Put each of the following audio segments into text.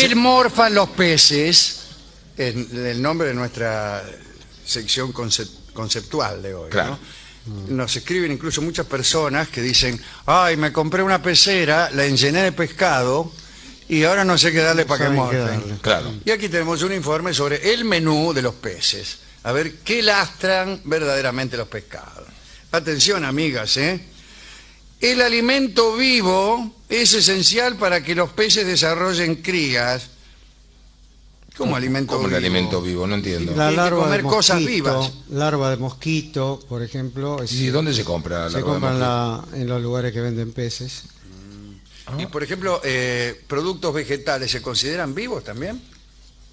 ¿Qué morfan los peces? En el nombre de nuestra sección concep- conceptual de hoy. Claro. ¿no? Nos escriben incluso muchas personas que dicen, ay, me compré una pecera, la enllené de pescado y ahora no sé qué darle para que saben qué morfen. darle. Claro. Y aquí tenemos un informe sobre el menú de los peces. A ver qué lastran verdaderamente los pescados. Atención, amigas, ¿eh? El alimento vivo es esencial para que los peces desarrollen crías. ¿Cómo alimento Como el vivo? alimento vivo, no entiendo. La que larva comer de cosas mosquito, vivas. larva de mosquito, por ejemplo, es- ¿Y dónde se compra la se compran la- en los lugares que venden peces. Y, por ejemplo, eh, productos vegetales, ¿se consideran vivos también?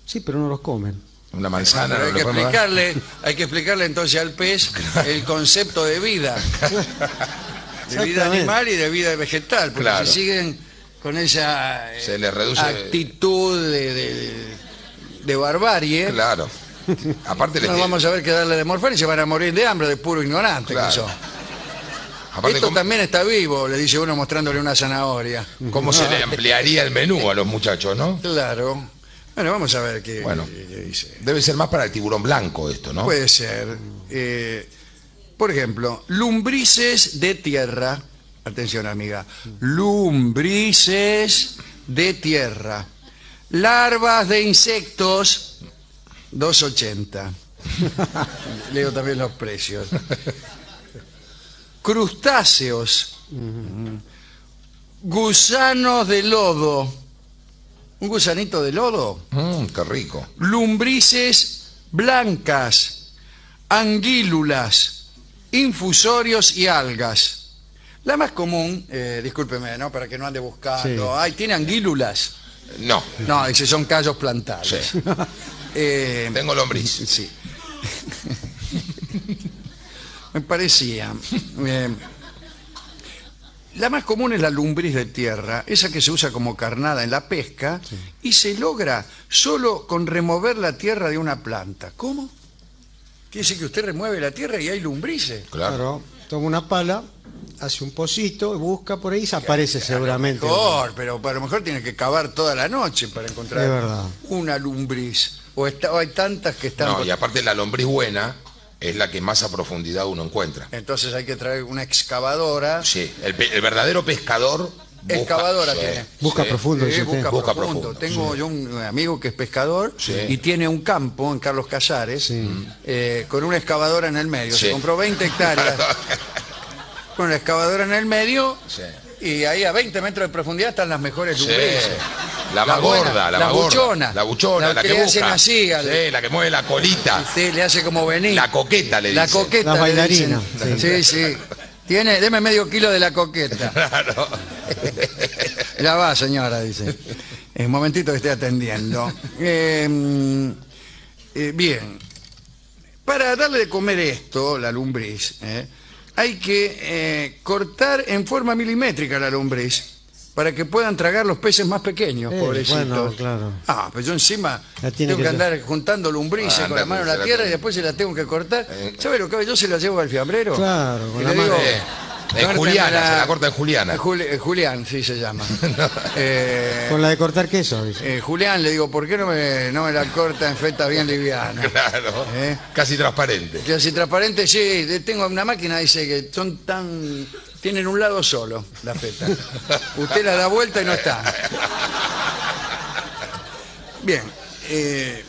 Sí, pero no los comen. Una manzana. Pero ¿no hay, que explicarle, hay que explicarle entonces al pez el concepto de vida. De vida animal y de vida vegetal. Porque Claro. si siguen con esa eh, Se les reduce- actitud de, de- de barbarie, Claro. Aparte, les no vamos a ver qué darle de morfar y se van a morir de hambre, de puro ignorante Claro. que son. aparte, Esto ¿cómo, también está vivo, le dice uno mostrándole una zanahoria. cómo se le ampliaría el menú a los muchachos, no? Claro. Bueno, vamos a ver qué, Bueno. qué dice. Debe ser más para el tiburón blanco esto, ¿no? Puede ser. Eh, por ejemplo, lumbrices de tierra. Atención, amiga. Lumbrices de tierra. Larvas de insectos, 2.80. Leo también los precios. Crustáceos. Gusanos de lodo. ¿Un gusanito de lodo? Mm, qué rico. lumbrices blancas, anguílulas, infusorios y algas. La más común, eh, discúlpeme, ¿no? Para que no ande buscando. Sí. Ay, tiene anguílulas. No, No, dice, son callos plantados. Sí. Eh, tengo lombriz. sí. Me parecía. Eh, la más común es la lumbriz de tierra, esa que se usa como carnada en la pesca y se logra solo con remover la tierra de una planta. ¿Cómo? Quiere decir que usted remueve la tierra y hay lumbrices. Claro. Claro, toma una pala, hace un pocito, busca por ahí y se aparece seguramente. Mejor, pero a lo mejor tiene que cavar toda la noche para encontrar verdad. una lumbriz. O, está- o hay tantas que están... No, y aparte la lombriz buena es la que más a profundidad uno encuentra. Entonces hay que traer una excavadora. Sí, el, pe- el verdadero pescador... busca- Excavadora sí, tiene. Busca sí. profundo, Sí, busca, Busca profundo. profundo, Tengo yo un amigo que es pescador Sí. y tiene un campo en Carlos Casares Sí. eh, con una excavadora en el medio. Sí. Se compró 20 hectáreas con la excavadora en el medio Sí. y ahí a 20 metros de profundidad están las mejores Sí. lumbrices. La más buena, gorda, la la más gorda. buchona. La buchona, La la, que que, le hacen busca. así al- Sí, la que mueve la colita. Sí, le hace como venir. La coqueta le La dicen. coqueta. La bailarina, dicen. Sí, sí. Tiene, deme medio kilo de la coqueta. Claro. Ya va, señora, dice. Un momentito que estoy atendiendo. Eh, eh, bien. Para darle de comer esto, la lombriz, eh, hay que eh, cortar en forma milimétrica la lombriz para que puedan tragar los peces más pequeños, Eh, pobrecitos. bueno, claro. Ah, pues yo encima La tiene tengo que, que- andar juntando lombrices Ah, con la mano en la la tierra y después se la tengo que cortar. Eh. ¿Sabe lo que hago? Yo se la llevo al fiambrero. Claro, con y la le mano. digo, Eh, en "Córteme Juliana, se la corta en Juliana. Eh, Juli- eh, Julián, sí se llama. Eh, Con la de cortar queso, dice. eh, Julián, le digo, ¿por qué no me, no me la corta en feta bien liviana? Claro. ¿Eh? Casi transparente. Así transparente, sí, tengo una máquina, dice que son tan... Tienen un lado solo, la feta. Usted la da vuelta y no está. Bien. eh,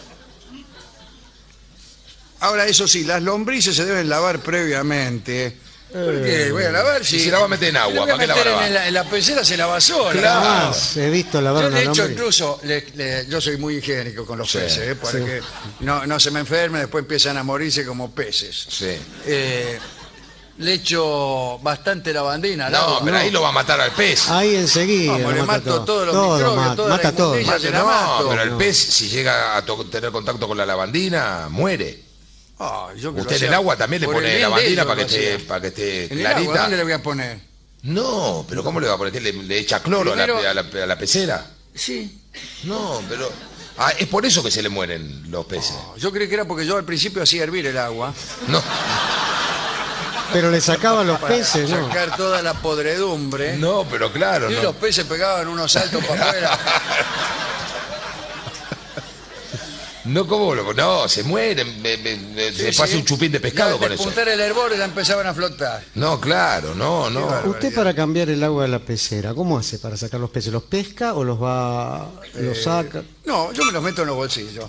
ahora, eso sí, las lombrices se deben lavar previamente. ¿Por qué? Voy a lavar si... Si la va a meter en agua, ¿para qué la meter va a en la, en la pecera se lava sola. Claro. He visto lavar Yo una de hecho lombriz. incluso, le- le- yo soy muy higiénico con los Sí, peces, ¿eh? para sí. que no, no se me enfermen, después empiezan a morirse como peces. Sí. Eh, le echo bastante lavandina. al No, agua. pero ahí lo va a matar al pez. Ahí enseguida. Vamos, le mata mato todo. todos los Todo microbios, mata, toda la mata todo. la no, mato. pero el No. pez, si llega a tener contacto con la lavandina, muere. Ah, yo que lo Usted en el agua también le pone lavandina para que, esté, para que esté En el agua, clarita. ¿dónde le voy a poner? No, pero ¿cómo le va a poner? ¿Qué ¿Le, le echa cloro a la, Primero- a, la, a la pecera? Sí. No, pero... Ah, es por eso que se le mueren los peces. Yo creí que era porque yo al principio hacía hervir el agua No, Pero le sacaba los para peces, ¿no? sacar toda la podredumbre. no, pero claro, Y no. los peces pegaban unos saltos para afuera. No, ¿cómo lo- No, se mueren. me- me- me- se Sí, pasa un chupín de pescado con eso. puntar el hervor ya empezaban a flotar. No, claro, no, no. Usted para cambiar el agua de la pecera, ¿cómo hace para sacar los peces? ¿Los pesca o los va, los Eh, saca? No, yo me los meto en los bolsillos.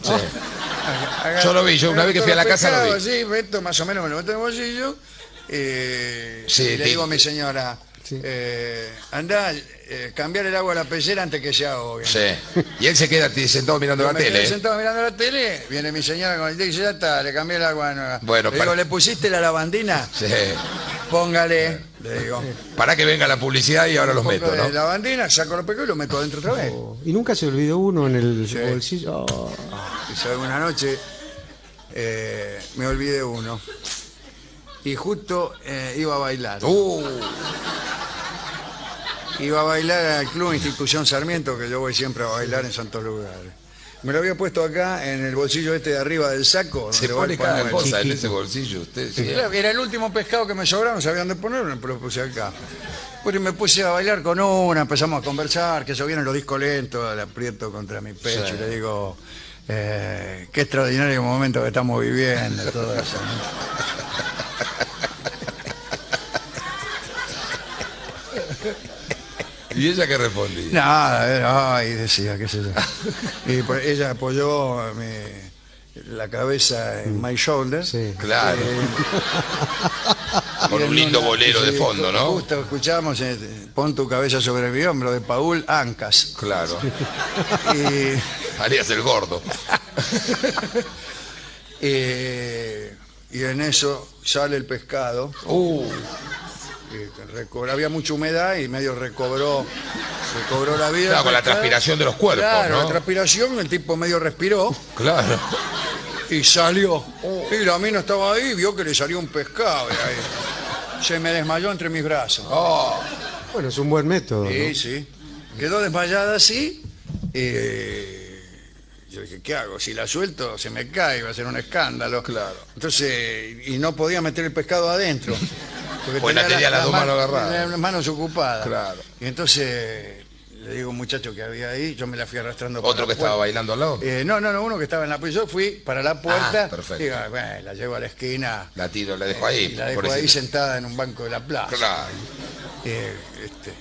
Agarro- Yo lo vi, yo una vez que fui a la casa lo vi. Sí, meto más o menos, me lo meto en el bolsillo. Eh, Sí, y le digo a mi señora, Sí. eh, andá, eh, cambiar el agua a la pecera antes que se ahogue. Sí. Y él se queda sentado mirando Yo la me tele. sentado mirando la tele, viene mi señora con el y dice, ya está, le cambié el agua nueva. Bueno, le digo, ¿le pusiste la lavandina? Sí. Póngale, le digo. Para que venga la publicidad y ahora los meto, ¿no? lavandina, saco los pescados y los meto adentro otra vez. O- ¿Y nunca se olvidó uno en el Sí. bolsillo? Oh, Y sabe, una noche eh, me olvidé uno. Y justo eh, iba a bailar. Uh, Iba a bailar al Club Institución Sarmiento, que yo voy siempre a bailar en santos lugares. Me lo había puesto acá en el bolsillo este de arriba del saco. se pone cada cosa en ese bolsillo. Usted, sí. Claro, Era el último pescado que me sobraba, no sabía dónde ponerlo, me lo puse acá. Pues me puse a bailar con una, empezamos a conversar, que eso vienen los discos lentos, le aprieto contra mi pecho Sí. y le digo, eh, qué extraordinario momento que estamos viviendo, todo eso. ¿no? ¿Y ella qué respondía? Nada, era, ay, decía, qué sé yo. Y pues ella apoyó mi- la cabeza en my shoulder. sí. Claro. Eh, Con y un lindo bolero de fondo, ¿no? Justo escuchamos eh, Pon tu cabeza sobre mi hombro de Paul Ancas. Claro. Y, Harías el gordo. eh, y en eso sale el pescado. Uh, y recobra- había mucha humedad y medio recobró, recobró la vida. Claro, con la transpiración de los cuerpos, Claro, ¿no? la transpiración, el tipo medio respiró claro. y salió. Y la mina estaba ahí y vio que le salió un pescado. de ahí. Se me desmayó entre mis brazos. Oh, Bueno, es un buen método. ¿no? Sí, sí. Quedó desmayada así. eh, yo dije, ¿qué hago? Si la suelto, se me cae, va a ser un escándalo. Claro. Entonces, y no podía meter el pescado adentro. Porque Pues la tenía las dos man- manos agarradas. Las manos ocupadas. Claro. Y entonces le digo a un muchacho que había ahí, yo me la fui arrastrando otro que estaba puerta. bailando al lado. Eh, no, no, no, uno que estaba en la puerta. Yo fui para la puerta. Ah, perfecto. Digo, bueno, la llevo a la esquina. La tiro, la dejo ahí. y la dejo ahí sentada en un banco de la plaza. Claro. Eh, este,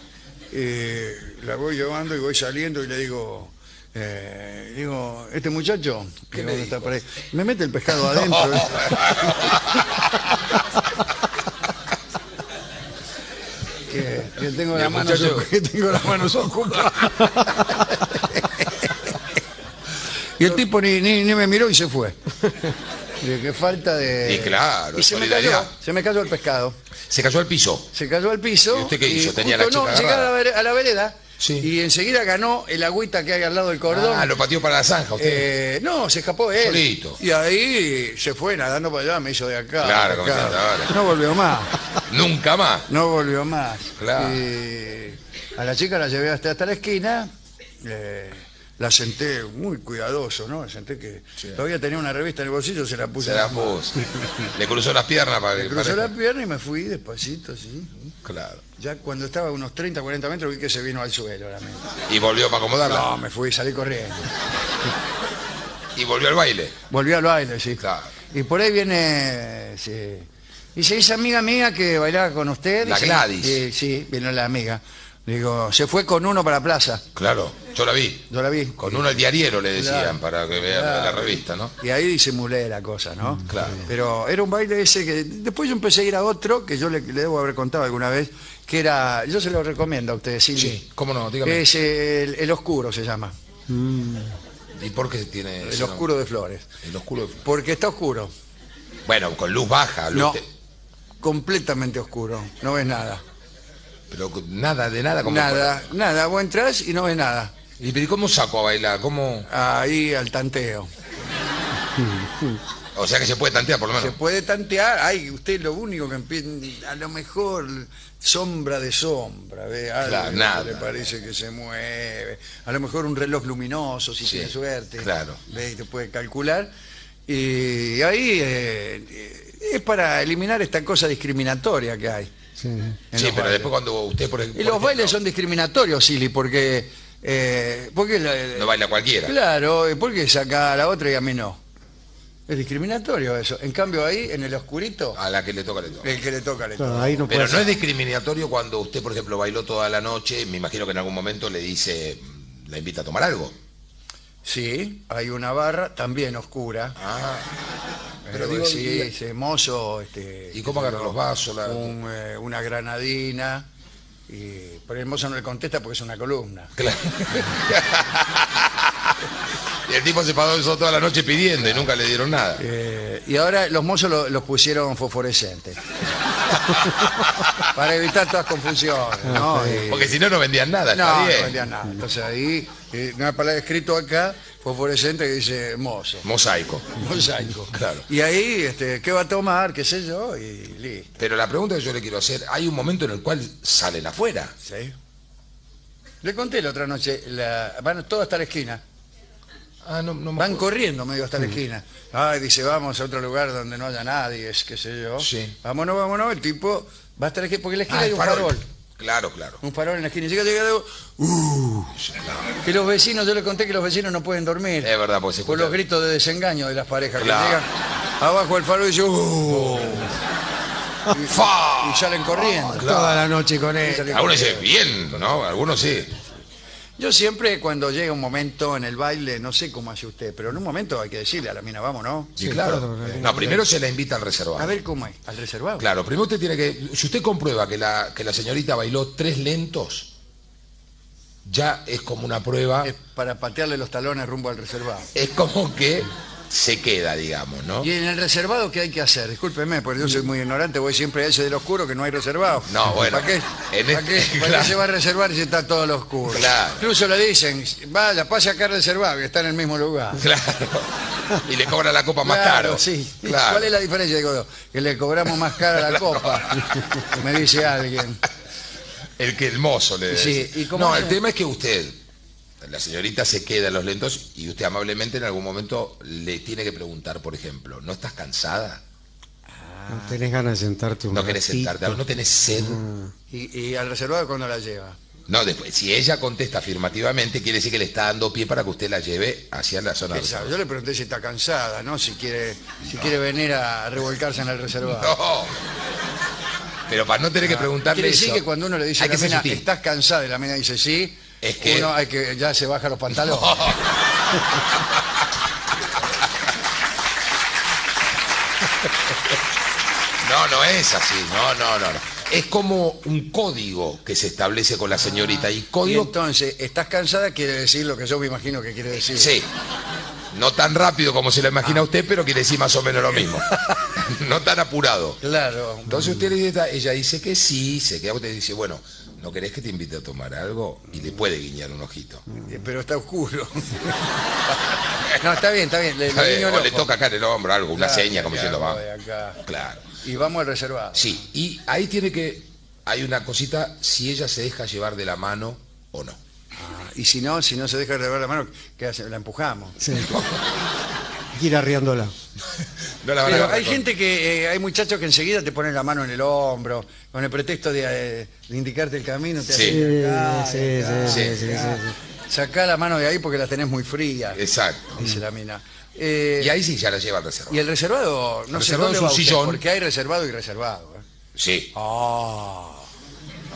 eh, la voy llevando y voy saliendo y le digo, eh, digo, este muchacho, que dónde está por ahí, me mete el pescado adentro. que, que tengo manos muchacho- que tengo las manos ocupadas. y el tipo ni, ni, ni me miró y se fue. Dije, qué falta de... Y claro, y se me, cayó, se me cayó el pescado. Se cayó al piso. Se cayó al piso. ¿Y usted qué hizo? Tenía la no, chica la, agarrada. vere- a la vereda Sí. y enseguida ganó el agüita que hay al lado del cordón. Ah, lo pateó para la zanja usted. Eh, no, se escapó él. Solito. Y ahí se fue nadando para allá, me hizo de acá. Claro, de como acá. ahora. No volvió más, Nunca más. no volvió más. Claro. Y a la chica la llevé hasta, hasta la esquina, eh, la senté muy cuidadoso, ¿no? La senté que todavía tenía una revista en el bolsillo, se la puse Se la las puso. Le cruzó las piernas para que Cruzó parezca- la pierna y me fui despacito, sí. Claro. Ya cuando estaba a unos 30, 40 metros vi que se vino al suelo la mina. Y volvió para acomodarla. No, me fui, salí corriendo. Y volvió al baile. Volví al baile, sí. Claro. Y por ahí viene... sí. Dice, esa amiga mía que bailaba con usted. La Gladys. Sí, sí, vino la amiga. Digo, se fue con uno para plaza. Claro. Yo la vi. Yo la vi. Con uno el diariero le decían Claro. para que vea Claro. la revista, ¿no? Y ahí disimulé la cosa, ¿no? claro. Pero era un baile ese que... Después yo empecé a ir a otro, que yo le, le debo haber contado alguna vez, que era... Yo se lo recomiendo a ustedes. Sí. ¿Cómo no? Dígame. Es el, el Oscuro, se llama. ¿Y por qué tiene El ese nombre? Oscuro de Flores. El oscuro. Porque está oscuro. Bueno, con luz baja, luz No. te- Completamente oscuro. No ves nada. Pero nada de nada como Nada, nada. Vos entras y no ves nada. ¿Y pero cómo saco a bailar? ¿Cómo? Ahí al tanteo. O sea que se puede tantear por lo Se menos. puede tantear. Ay, usted lo único que empieza... A lo mejor sombra de sombra. ¿ve? Algo Claro, nada. le parece que se mueve. A lo mejor un reloj luminoso, si Sí, tiene suerte. claro. ¿ve? Y te puede calcular. Y ahí eh, eh, es para eliminar esta cosa discriminatoria que hay. Sí. Sí, pero bailes. después cuando usted por Y por los ejemplo, bailes son discriminatorios, Silly, porque Eh, ¿Por qué la- No baila cualquiera. Claro, ¿por qué saca a la otra y a mí no? Es discriminatorio eso. En cambio ahí, en el oscurito, A la que le toca, le toca. el que le toca le Claro, toca. ahí no Pero no es discriminatorio cuando usted, por ejemplo, bailó toda la noche, me imagino que en algún momento le dice, mm, la invita a tomar algo. Sí, hay una barra también oscura. Ah, Pero digo, sí, y- ese mozo, este, ¿Y cómo agarra los vasos? La- un, eh, una granadina. Y, pero el mozo no le contesta porque es una columna. Claro. y el tipo se pasó toda la noche pidiendo y nunca le dieron nada. Eh, y ahora los mozos lo- los pusieron fosforescentes. Para evitar todas confusiones. ¿no? Y- Porque si no, no vendían nada, está no, no bien. vendían nada. Entonces ahí, eh, una palabra escrito acá, fosforescente que dice mozo. Mosaico. Mosaico. Claro. Y ahí, este, ¿qué va a tomar? ¿Qué sé yo? Y listo. Pero la pregunta que yo le quiero hacer, hay un momento en el cual salen afuera. ¿sí? Le conté la otra noche, la- van todos hasta la esquina. Ah, no, no me Van corriendo medio hasta la esquina. Ay, dice, vamos a otro lugar donde no haya nadie, es qué sé yo. Sí. Vámonos, vámonos. El tipo va hasta la esquina, porque en la esquina Ah, hay el un farol. Claro, claro. Un farol en la esquina. Y llega, llega, llega, uh, que los vecinos, yo le conté que los vecinos no pueden dormir. Es verdad, porque se por escucha- los gritos de desengaño de las parejas Claro. que llegan abajo del farol y dicen, uh, ¡Fa! y salen corriendo. Toda la noche con él. Algunos dicen bien, ¿no? Algunos sí. Yo siempre cuando llega un momento en el baile, no sé cómo hace usted, pero en un momento hay que decirle a la mina, vamos, ¿no? Sí, Sí, claro. claro, la- No, primero se la invita al reservado. A ver cómo es, al reservado. Claro, primero usted tiene que. Si usted comprueba que la, que la señorita bailó tres lentos, ya es como una prueba. Es para patearle los talones rumbo al reservado. Es como que se queda, digamos, ¿no? ¿Y en el reservado qué hay que hacer? Discúlpeme, porque yo soy muy ignorante, voy siempre a ese del oscuro que no hay reservado. No, bueno, ¿Para qué, en ¿para este- qué- para qué se va a reservar si está todo lo oscuro? Claro. Incluso le dicen, vaya, pase acá reservado, que está en el mismo lugar. Claro. Y le cobra la copa más Claro, caro. sí. Claro. ¿Cuál es la diferencia? Digo, que le cobramos más cara la copa, me dice alguien. El que el mozo le debe Sí, decir. ¿y cómo No, el tema es que usted, la señorita se queda en los lentos y usted amablemente en algún momento le tiene que preguntar, por ejemplo, ¿no estás cansada? No tenés ganas de sentarte un ¿No querés ratito. sentarte? ¿No tenés sed? Y, y al reservado cuando la lleva. No, después, si ella contesta afirmativamente, quiere decir que le está dando pie para que usted la lleve hacia la zona ¿Qué de sabe? Yo le pregunté si está cansada, ¿no? Si quiere, si quiere venir a revolcarse en el reservado. No. Pero para no tener que preguntarle Quiere eso, decir que cuando uno le dice a hay la que sutil. ¿estás cansada? Y la mina dice sí, Es que- uno hay que, ya se baja los pantalones. No, no es así. No, no, no, no. Es como un código que se establece con la señorita. Y Y código entonces, ¿estás cansada? Quiere decir lo que yo me imagino que quiere decir. Sí. No tan rápido como se lo imagina usted, pero quiere decir más o menos lo mismo. no tan apurado. Claro. Entonces usted le dice, ella dice que sí, se queda, usted dice, bueno, ¿no querés que te invite a tomar algo? Y le puede guiñar un ojito. Eh, Pero está oscuro. no, está bien, está bien. Le, le o toca acá en el hombro algo, una Claro, seña como diciendo, va. Claro. Y vamos al reservado. Sí, y ahí tiene que, hay una cosita, si ella se deja llevar de la mano o no. Ah, y si no, si no se deja de ver la mano, ¿qué hace? La empujamos. Sí. Ir arriándola. No la van a Pero hay con- gente que, eh, hay muchachos que enseguida te ponen la mano en el hombro, con el pretexto de, eh, de indicarte el camino, te Sí. hacen Sí, acá, sí, acá, sí, sí, sí, acá. sí, sí. Sacá la mano de ahí porque la tenés muy fría, Exacto. dice la mina. Eh, Y ahí sí ya la lleva al reservado. y el reservado, no El sé reservado dónde es un va usted, sillón. porque hay reservado y reservado. Sí. Ah,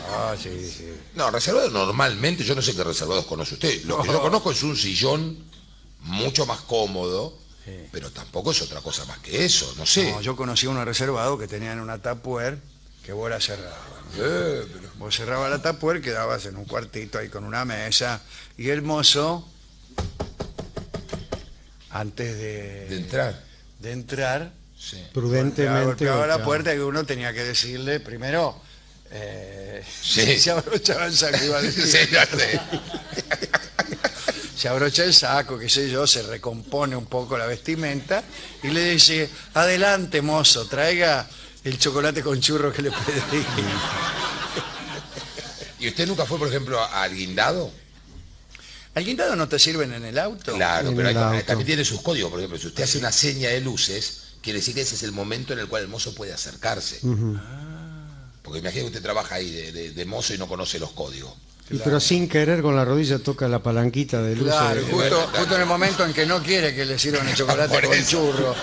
ah, sí, sí. No, reservado normalmente, yo no sé qué reservados conoce usted. Lo que yo conozco es un sillón mucho más cómodo, pero tampoco es otra cosa más que eso, no sé. No, yo conocí uno reservado que tenían una tapuer que vos la cerrabas. Eh, pero- Vos cerrabas la tapuer, quedabas en un cuartito ahí con una mesa y el mozo, antes de, de entrar. de entrar, Sí. Prudentemente. golpeaba la puerta y uno tenía que decirle primero eh, Sí. se abrochaba el saco, iba a decir. Sí, ya sé. se abrocha el saco, qué sé yo, se recompone un poco la vestimenta y le dice, adelante mozo, traiga el chocolate con churro que le pedí. ¿Y usted nunca fue, por ejemplo, al guindado? ¿Al guindado no te sirven en el auto? Claro, En pero hay- auto. también tiene sus códigos. Por ejemplo, si usted hace una seña de luces, quiere decir que ese es el momento en el cual el mozo puede acercarse. Porque imagínese que usted trabaja ahí de, de- de mozo y no conoce los códigos. Y pero sin querer con la rodilla toca la palanquita de luz. Claro, justo, justo en el momento en que no quiere que le sirvan el chocolate con eso. churro.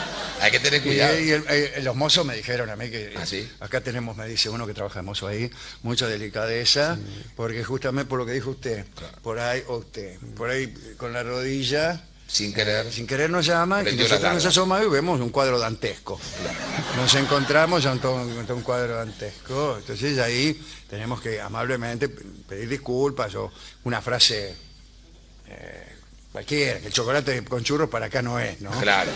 Hay que tener Y, cuidado. y el- eh, los mozos me dijeron a mí que ¿Ah, sí? acá tenemos, me dice uno que trabaja de mozo ahí, mucha delicadeza, porque justamente por lo que dijo usted, por ahí, o usted, por ahí con la rodilla, Sin querer. sin querer nos llama y nosotros nos asomamos y vemos un cuadro dantesco. Nos encontramos ante un, ante un cuadro dantesco, entonces ahí tenemos que amablemente pedir disculpas o una frase eh, cualquiera, que el chocolate con churros para acá no es, ¿no? Claro.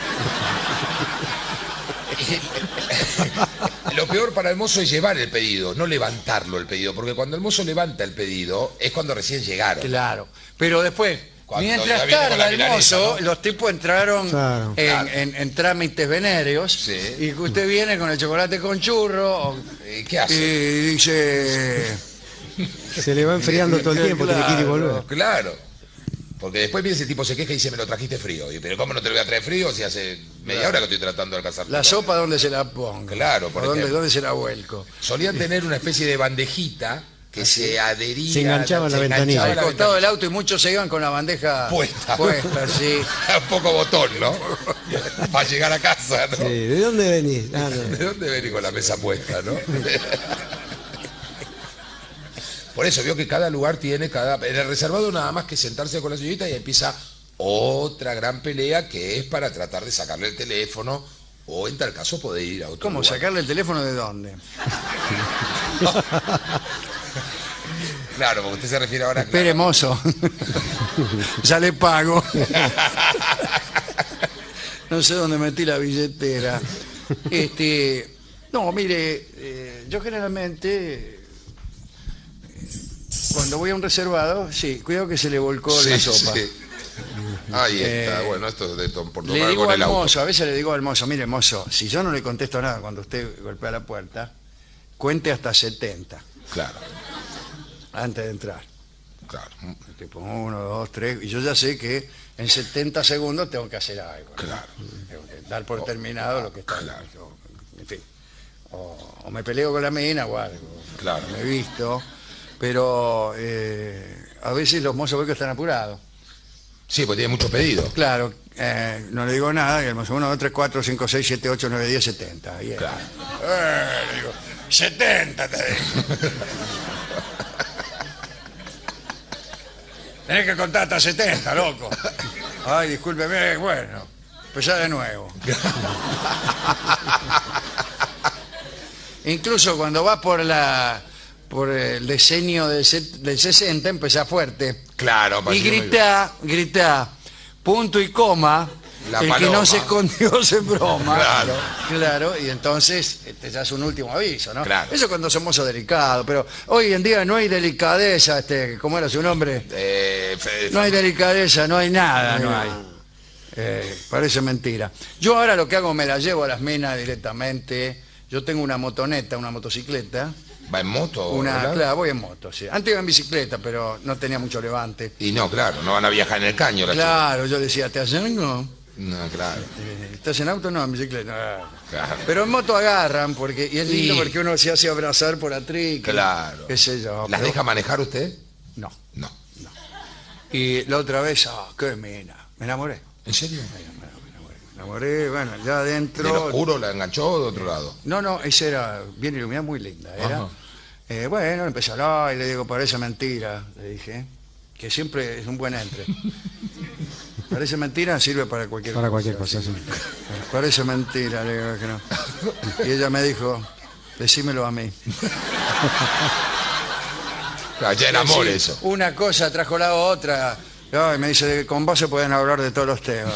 Lo peor para el mozo es llevar el pedido, no levantarlo el pedido, porque cuando el mozo levanta el pedido es cuando recién llegaron. Claro, pero después, Cuando mientras tarda el mozo, ¿no? los tipos entraron Claro. en, Claro. en- en trámites venéreos Sí. y que usted viene con el chocolate con churro o- Eh, ¿Qué hace? y dice... Se le va enfriando todo el tiempo, tiene que ir y Claro. volver. Claro. Porque después viene ese tipo se queja y dice, me lo trajiste frío. Y, Pero ¿cómo no te lo voy a traer frío si hace media hora que estoy tratando de alcanzar? La sopa, ¿dónde se la pongo? Claro, por ¿O dónde, dónde se la vuelco? Solían tener una especie de bandejita que se adhería... Se enganchaba en la ventanilla. Al costado del auto y muchos se iban con la bandeja Puesta. puesta, sí. Un poco botón, ¿no? Para llegar a casa, ¿no? Sí, ¿De dónde venís? Ah, no. ¿De dónde venís con la mesa puesta, no? Por eso veo que cada lugar tiene cada. En el reservado nada más que sentarse con la señorita y empieza otra gran pelea que es para tratar de sacarle el teléfono o en tal caso poder ir a otro ¿Cómo? lugar. ¿Sacarle el teléfono de dónde? Claro, porque usted se refiere ahora. Espere, claro. mozo. ya le pago. no sé dónde metí la billetera. Este, no, mire, eh, yo generalmente cuando voy a un reservado, sí, cuidado que se le volcó la Sí, sopa. sí. Ahí está, Eh, bueno, esto es de to- por Le tomar digo con al auto. mozo, a veces le digo al mozo, mire mozo, si yo no le contesto nada cuando usted golpea la puerta, cuente hasta 70 Claro, antes de entrar. claro. Tipo uno, dos, tres, y yo ya sé que en 70 segundos tengo que hacer algo. ¿no? Claro. Tengo que dar por terminado lo que está. claro. En fin. O, o me peleo con la mina o algo. Claro. Me he visto. Pero eh, a veces los mozos veo que están apurados. Sí, porque tiene muchos pedidos. Claro, eh, no le digo nada, y el mozo, 1, 2, 3, 4, 5, 6, 7, 8, 9, 10, 70. Ahí es. Claro. Eh, le digo, 70 te digo. Tenés que contar hasta 70, loco. Ay, discúlpeme, bueno, empezá de nuevo. Incluso cuando vas por la por el diseño del, del 60, empezá fuerte. Claro, Y grita, grita, punto y coma. La el que no se escondió se broma. Claro. Claro, y entonces este ya es un último aviso, ¿no? Claro. Eso cuando somos delicados, pero hoy en día no hay delicadeza, este, ¿cómo era su nombre? Eh, No hay delicadeza, no hay nada, no No hay. Eh, parece mentira. Yo ahora lo que hago me la llevo a las minas directamente. Yo tengo una motoneta, una motocicleta. ¿Va en moto? Una, ¿verdad? claro, voy en moto, sí. Antes iba en bicicleta, pero no tenía mucho levante. Y no, claro, no van a viajar en el caño. la Claro, yo decía, ¿te hacen algo? No, claro. Eh, ¿Estás en auto? No, en bicicleta. Claro. Pero en moto agarran, porque y es lindo Sí. porque uno se hace abrazar por atrás. Claro. Qué sé yo. ¿Las pero- deja manejar usted? No. No. Y la otra vez, ah, qué mina. Me enamoré. ¿En serio? Me enamoré, bueno, ya adentro. ¿Del oscuro la enganchó o de otro lado? No, no, esa era bien iluminada, muy linda. Era. Ajá. Eh, bueno, empecé a hablar y le digo, parece mentira, le dije, que siempre es un buen entre. parece mentira, sirve para cualquier Para cosa. cualquier cosa, sí. Parece mentira, le digo que no. Y ella me dijo, decímelo a mí. Claro, ya era amor Sí, eso. Una cosa trajo la otra. Ay, me dice, con vos se pueden hablar de todos los temas.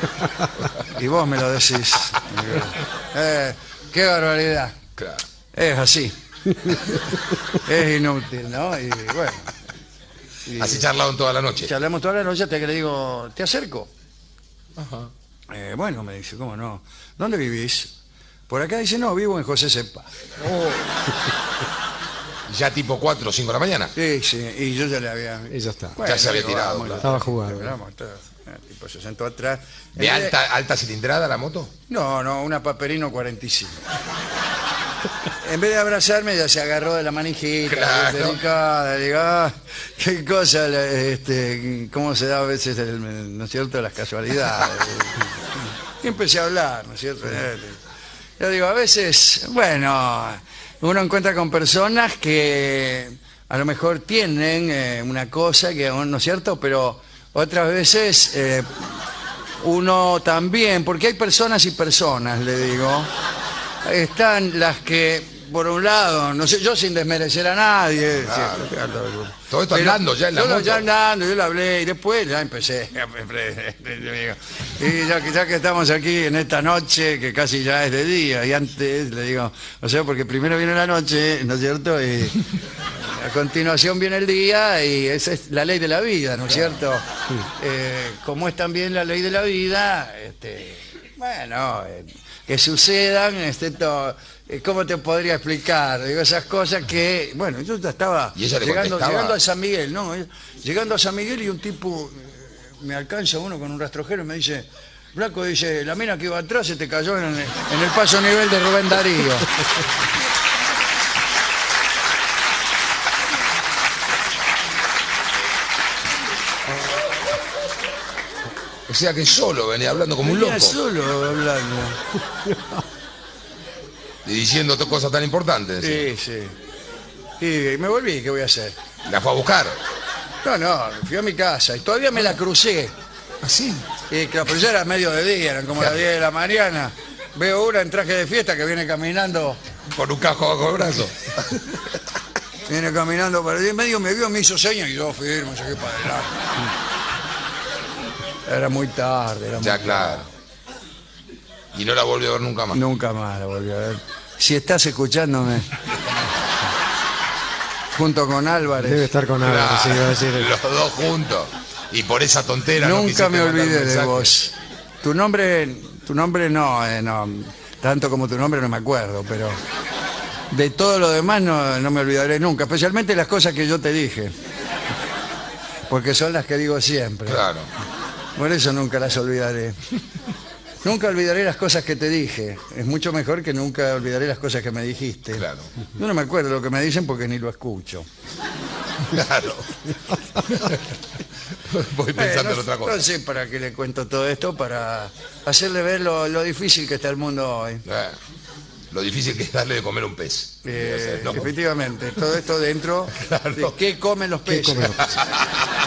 y vos me lo decís. Eh, qué barbaridad. Claro. Es así. es inútil, ¿no? Y bueno. Y Así charlaron toda la noche. charlamos toda la noche hasta que le digo, ¿te acerco? Eh, bueno, me dice, ¿cómo no? ¿Dónde vivís? Por acá dice, no, vivo en José Sepa. Ya tipo 4 o 5 de la mañana. Sí, sí, y yo ya le había... Y ya está. Ya se había digo, tirado, vamos, claro. Estaba jugado. Vamos, todo. Eh, tipo se sentó atrás. ¿De vez alta, alta cilindrada la moto? No, no, una Paperino 45. en vez de abrazarme ya se agarró de la manijita, Claro. delicada, digo, ah, qué cosa, este, cómo se da a veces, el- ¿no es cierto?, las casualidades. y empecé a hablar, ¿no es cierto? Yo digo, a veces, bueno, uno encuentra con personas que a lo mejor tienen eh, una cosa que, ¿no es cierto?, pero otras veces eh, uno también, porque hay personas y personas, le digo, están las que, por un lado, no sé, yo sin desmerecer a nadie, sí, Todo esto pero andando ya en la yo moto. ya andando, yo le hablé y después ya empecé. Y ya que, ya que estamos aquí en esta noche, que casi ya es de día, y antes le digo, o sea, porque primero viene la noche, ¿no es cierto? Y a continuación viene el día y esa es la ley de la vida, ¿no es cierto? Eh, como es también la ley de la vida, este, bueno, eh, que sucedan, este, to- eh, ¿cómo te podría explicar? Digo, esas cosas que, bueno, yo estaba ¿Y ella le llegando, llegando a San Miguel, ¿no? Eh, Llegando a San Miguel y un tipo, eh, me alcanza uno con un rastrojero y me dice, Blanco dice, la mina que iba atrás se te cayó en el, en el paso nivel de Rubén Darío. O sea que solo venía hablando como un loco. Venía solo hablando. Y diciendo cosas tan importantes. Sí, sí. Y me volví, ¿qué voy a hacer? La fue a buscar. No, no, fui a mi casa y todavía me la crucé. Así. Y claro, pero ya era medio de día, eran como las 10 de la mañana. Veo una en traje de fiesta que viene caminando, Con un casco bajo el brazo. viene caminando para allí, medio me vio, me hizo señas y yo firmo, llegué para adelante. Era muy tarde, era muy Ya, claro. Y no la volvió a ver nunca más. Nunca más la volví a ver. Si estás escuchándome, junto con Álvarez, Debe estar con Claro, sí, iba a decir. Los dos juntos. Y por esa tontera no nunca me olvidé de vos. Tu nombre, tu nombre no, eh, no, tanto como tu nombre no me acuerdo, pero de todo lo demás no, no me olvidaré nunca, especialmente las cosas que yo te dije, porque son las que digo siempre. Claro. Por eso nunca las olvidaré. Nunca olvidaré las cosas que te dije. Es mucho mejor que nunca olvidaré las cosas que me dijiste. Claro. Yo no me acuerdo lo que me dicen porque ni lo escucho. Claro. Voy pensando Eh, en no, otra cosa. no sé para qué le cuento todo esto, para hacerle ver lo, lo difícil que está el mundo hoy. Eh, Lo difícil que es darle de comer un pez. Eh, ¿no? Efectivamente, todo esto dentro Claro. de qué comen los peces. comen los peces?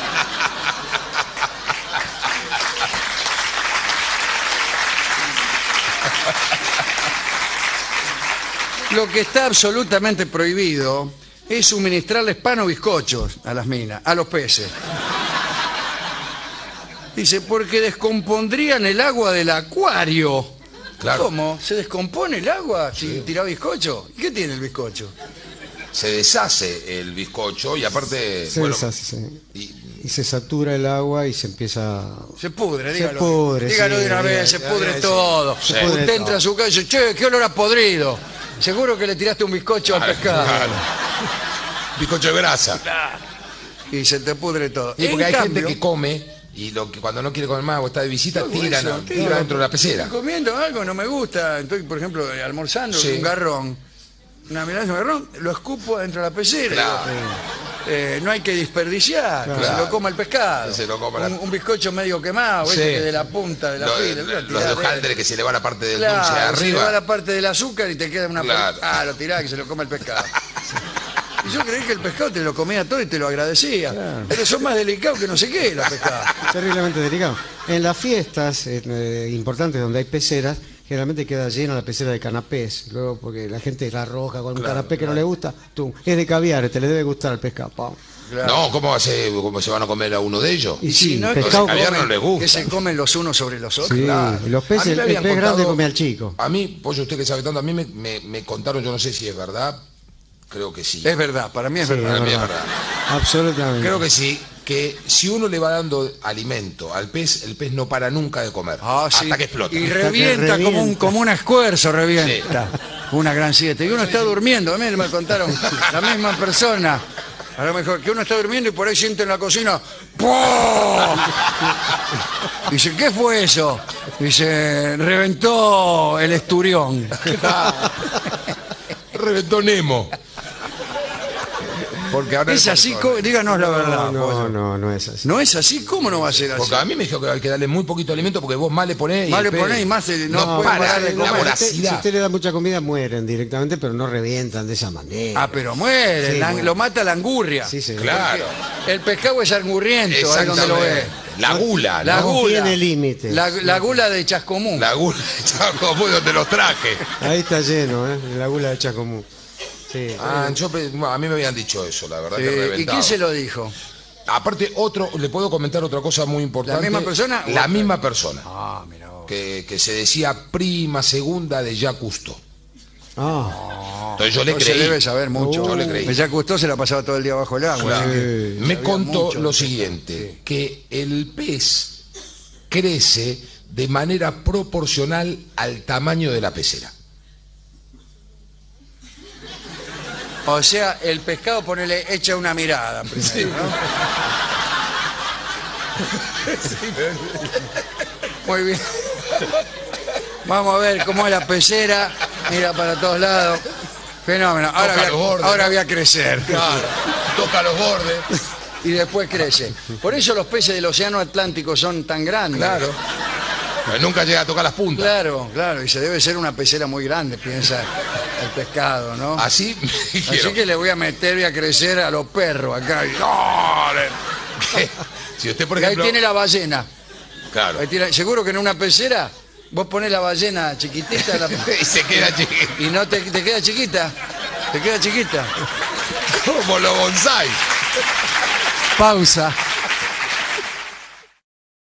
Lo que está absolutamente prohibido es suministrarles pan o bizcochos a las minas, a los peces. Dice, porque descompondrían el agua del acuario. Claro. ¿Cómo? ¿Se descompone el agua si tira bizcocho? ¿Y qué tiene el bizcocho? Se deshace el bizcocho y aparte. Se bueno, deshace, sí. y- Y se satura el agua y se empieza... Se pudre, Se dígalo. pudre, dígalo sí, de una vez, se pudre sí. todo. Se pudre Usted entra a su casa y dice, che, qué olor a podrido. Seguro que le tiraste un bizcocho al pescado. Claro. Bizcocho de grasa. Y se te pudre todo. Sí, porque hay cambio, gente que come y lo que cuando no quiere comer más o está de visita, tira, eso, no, ¿qué tira dentro de la pecera. Estoy comiendo algo, no me gusta. Estoy, por ejemplo, almorzando Sí. un garrón. Una milanesa de garrón, lo escupo adentro de la pecera. Claro. Eh, no hay que desperdiciar, que se Claro. lo coma el pescado. Que se lo coma la- un, un bizcocho medio quemado, Sí. ese que de la punta de la Lo- fila. lo- lo los tirá de de- hojaldre que se le va la parte del Claro, dulce se le va arriba. la parte del azúcar y te queda una Claro. Ah, lo tirá que se lo come el pescado. Y yo creí que el pescado te lo comía todo y te lo agradecía. Pero son más delicados que no sé qué los pescados. Terriblemente delicado. En las fiestas eh, importantes donde hay peceras, generalmente queda llena la pecera de canapés. Luego, porque la gente la arroja con un canapé que no le gusta, tú, es de caviar, te le debe gustar al pescado. Claro. No, ¿cómo, hace, ¿cómo se van a comer a uno de ellos? Y Si sí, no, pescado caviar no le gusta. que se comen los unos sobre los otros. Sí, los A peces, mí el, el pez grande come al chico. A mí, Pollo, usted que sabe tanto, a mí me, me- me contaron, yo no sé si es verdad, creo que sí. Es verdad, para mí es Sí, verdad. Para mí es verdad. Absolutamente. Creo que sí, que si uno le va dando alimento al pez, el pez no para nunca de comer. Ah, sí. Hasta que explota. Y revienta, como un como un escuerzo, revienta. Una gran siete. Y uno está durmiendo, a mí me contaron la misma persona. A lo mejor que uno está durmiendo y por ahí siente en la cocina. ¡pum! Dice, ¿qué fue eso? Dice, reventó el esturión. reventó Nemo. Porque ahora ¿Es así? co- Díganos la verdad. No, pollo. no, no, no es así. ¿No es así? ¿Cómo no va a ser así? Porque a mí me dijo que hay que darle muy poquito alimento porque vos más le ponés y Más le después ponés y más se- no no, puede para parar de la comer. Voracidad. si usted le da mucha comida, mueren directamente, pero no revientan de esa manera. Ah, pero muere, Sí, la- muere. lo mata la angurria. Sí, señor. Claro. El pescado es angurriento, ahí donde lo ve. Exactamente. La gula, La ¿no? gu- gula. tiene límites. La, la gula de Chascomún. La gula, Chaco, fue donde los traje. Ahí está lleno, ¿eh? La gula de Chacomú. Sí. Ah, yo a mí me habían dicho eso, la verdad que ¿Y quién se lo dijo? Aparte, otro, le puedo comentar otra cosa muy importante. ¿La misma persona La misma persona. Ah, mira. Que, que se decía prima segunda de Jacques Cousteau. Ah, Entonces yo le creí. debe saber mucho. Yo le creí. Se la pasaba todo el día bajo el agua. Claro. Me contó mucho. lo siguiente, que el pez crece de manera proporcional al tamaño de la pecera. O sea, el pescado, ponele, echa una mirada primero, ¿no? Muy bien. Vamos a ver cómo es la pecera. Mira para todos lados. Fenómeno. Ahora, voy a, bordes, ahora ¿no? voy a crecer. toca los bordes. Y después crece. Por eso los peces del océano Atlántico son tan grandes. Claro. Pero nunca llega a tocar las puntas. Claro, claro. Y se debe ser una pecera muy grande, piensa el pescado, ¿no? Así me dijeron. Así que le voy a meter y a crecer a los perros acá. Y- si usted, por ahí ejemplo... tiene la ballena. Claro. Ahí tiene- seguro que en una pecera vos ponés la ballena chiquitita la- y se queda chiquito. y no te, te queda chiquita. Te queda chiquita. Como los bonsai. Pausa.